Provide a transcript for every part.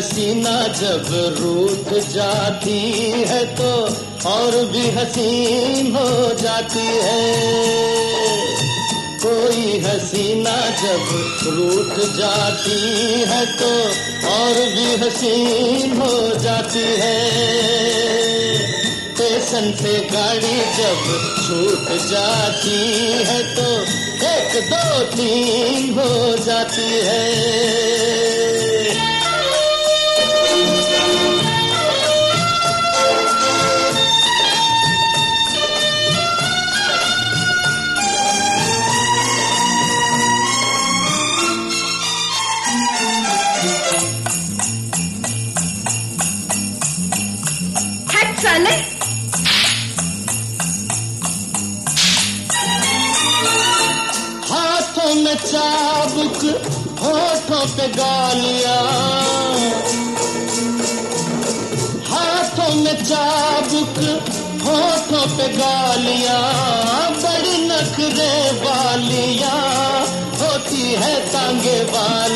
हसीना जब रूठ जाती है तो और भी हसीन हो जाती है। कोई हसीना जब रूठ जाती है तो और भी हसीन हो जाती है। स्टेशन से गाड़ी जब छूट जाती है तो एक दो तीन हो जाती है। साले हाथों में चाबुक, होठों पे गालिया। हाथों में चाबुक, होठों पे गालिया। बड़ी नखरे वालिया, होती है तांगे वालिया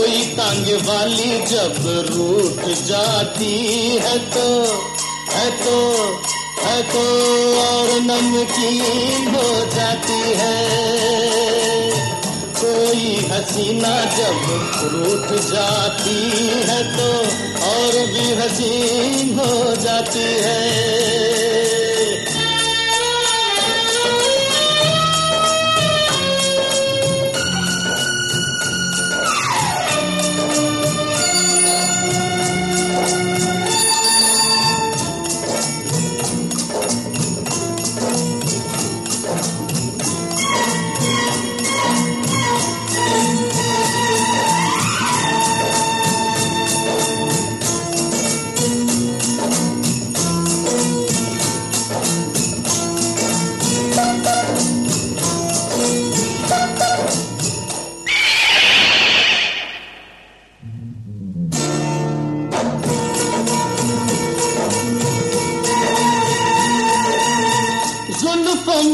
कोई तांगे वाली जब रूठ जाती है तो है तो है तो और नमकीन हो जाती है। कोई हसीना जब रूठ जाती है तो और भी हसीन हो जाती है।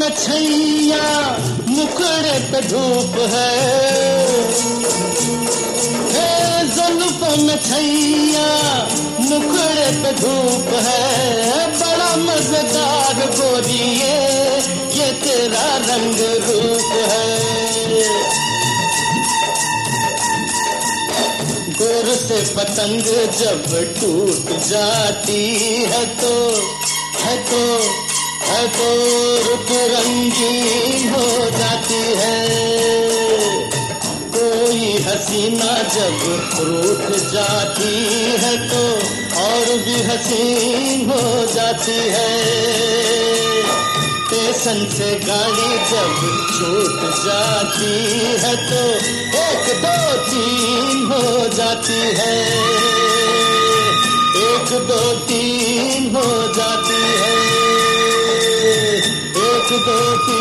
छैया मुखड़े पे धूप है। जुल्फों में छैया मुखड़े पे धूप है। बड़ा मज़ेदार गोरिए ये तेरा रंग रूप है। गोर से पतंग जब टूट जाती है तो है तो तो रुक रंगीन हो जाती है। कोई हसीना जब रूठ जाती है तो और भी हसीन हो जाती है। स्टेशन से गाड़ी जब छूट जाती है तो एक दो तीन हो जाती है। देती